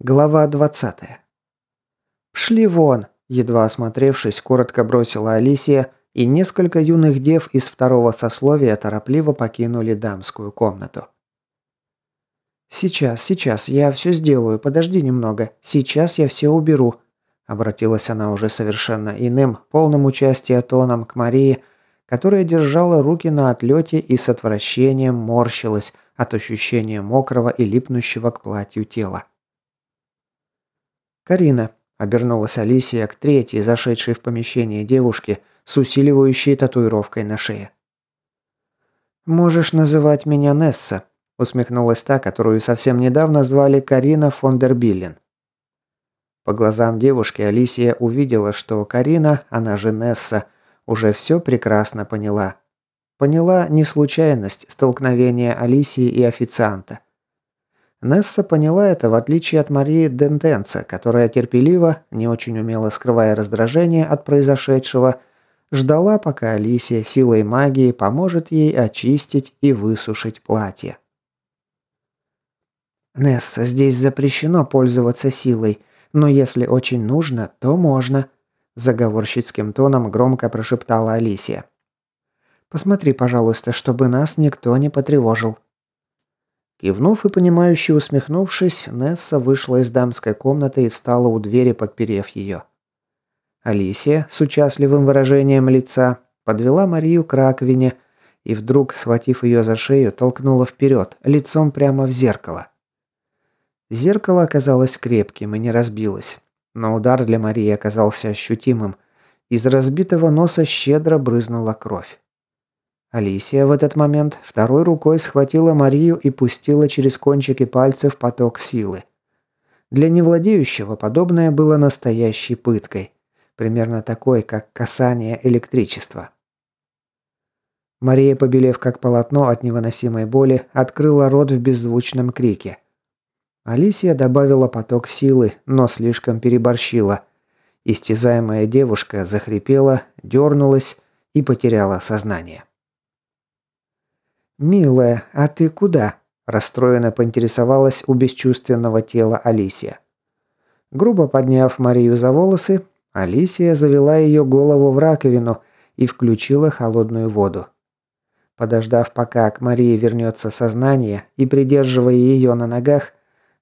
Глава 20. «Пшли вон!» – едва осмотревшись, коротко бросила Алисия, и несколько юных дев из второго сословия торопливо покинули дамскую комнату. «Сейчас, сейчас, я все сделаю, подожди немного. Сейчас я все уберу», – обратилась она уже совершенно иным, полным участия тоном к Марии, которая держала руки на отлете и с отвращением морщилась от ощущения мокрого и липнущего к платью тела. «Карина», – обернулась Алисия к третьей, зашедшей в помещение девушке с усиливающей татуировкой на шее. «Можешь называть меня Несса», – усмехнулась та, которую совсем недавно звали Карина фон дер Биллен. По глазам девушки Алисия увидела, что Карина, она же Несса, уже все прекрасно поняла. Поняла не случайность столкновения Алисии и официанта. Несса поняла это в отличие от Марии Дентенца, которая терпеливо, не очень умело скрывая раздражение от произошедшего, ждала, пока Алисия силой магии поможет ей очистить и высушить платье. «Несса, здесь запрещено пользоваться силой, но если очень нужно, то можно», заговорщицким тоном громко прошептала Алисия. «Посмотри, пожалуйста, чтобы нас никто не потревожил». Кивнув и понимающе усмехнувшись, Несса вышла из дамской комнаты и встала у двери, подперев ее. Алисия с участливым выражением лица подвела Марию к раковине и вдруг, схватив ее за шею, толкнула вперед, лицом прямо в зеркало. Зеркало оказалось крепким и не разбилось, но удар для Марии оказался ощутимым. Из разбитого носа щедро брызнула кровь. Алисия в этот момент второй рукой схватила Марию и пустила через кончики пальцев поток силы. Для невладеющего подобное было настоящей пыткой, примерно такой, как касание электричества. Мария, побелев как полотно от невыносимой боли, открыла рот в беззвучном крике. Алисия добавила поток силы, но слишком переборщила. Истязаемая девушка захрипела, дернулась и потеряла сознание. «Милая, а ты куда?» – расстроенно поинтересовалась у бесчувственного тела Алисия. Грубо подняв Марию за волосы, Алисия завела ее голову в раковину и включила холодную воду. Подождав, пока к Марии вернется сознание и придерживая ее на ногах,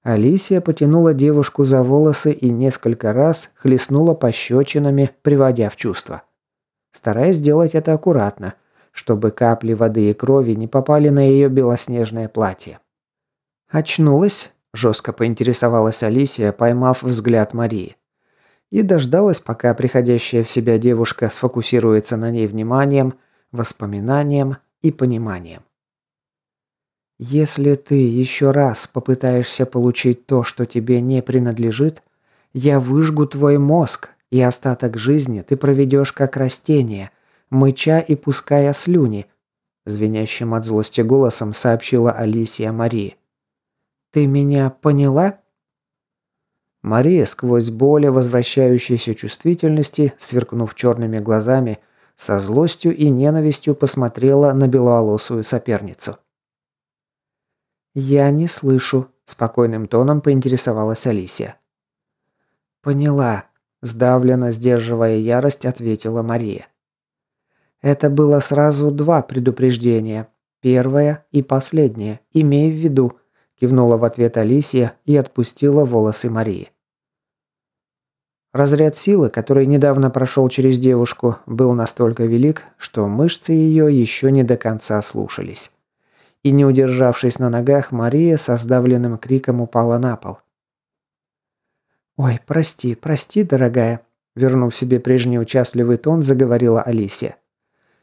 Алисия потянула девушку за волосы и несколько раз хлестнула пощечинами, приводя в чувство. Стараясь сделать это аккуратно – чтобы капли воды и крови не попали на ее белоснежное платье. «Очнулась?» – жестко поинтересовалась Алисия, поймав взгляд Марии. И дождалась, пока приходящая в себя девушка сфокусируется на ней вниманием, воспоминанием и пониманием. «Если ты еще раз попытаешься получить то, что тебе не принадлежит, я выжгу твой мозг, и остаток жизни ты проведешь как растение, мыча и пуская слюни», звенящим от злости голосом сообщила Алисия Марии. «Ты меня поняла?» Мария сквозь боли возвращающейся чувствительности, сверкнув черными глазами, со злостью и ненавистью посмотрела на беловолосую соперницу. «Я не слышу», – спокойным тоном поинтересовалась Алисия. «Поняла», – сдавленно сдерживая ярость, ответила Мария. Это было сразу два предупреждения. Первое и последнее. Имей в виду, кивнула в ответ Алисия и отпустила волосы Марии. Разряд силы, который недавно прошел через девушку, был настолько велик, что мышцы ее еще не до конца слушались. И не удержавшись на ногах, Мария со сдавленным криком упала на пол. «Ой, прости, прости, дорогая», вернув себе прежний участливый тон, заговорила Алисия.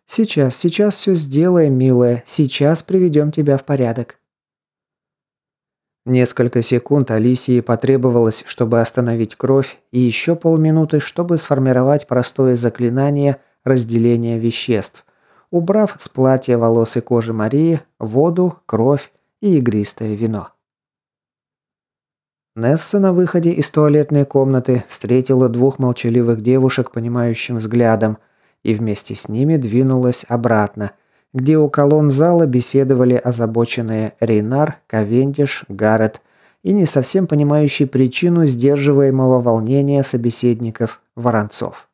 Сейчас, сейчас все сделаем, милая. Сейчас приведем тебя в порядок». Несколько секунд Алисии потребовалось, чтобы остановить кровь, и еще полминуты, чтобы сформировать простое заклинание разделения веществ, убрав с платья волос и кожи Марии воду, кровь и игристое вино. Несса на выходе из туалетной комнаты встретила двух молчаливых девушек понимающим взглядом – и вместе с ними двинулась обратно, где у колонн зала беседовали озабоченные Рейнар, Ковендиш, Гаррет и не совсем понимающий причину сдерживаемого волнения собеседников Воронцов.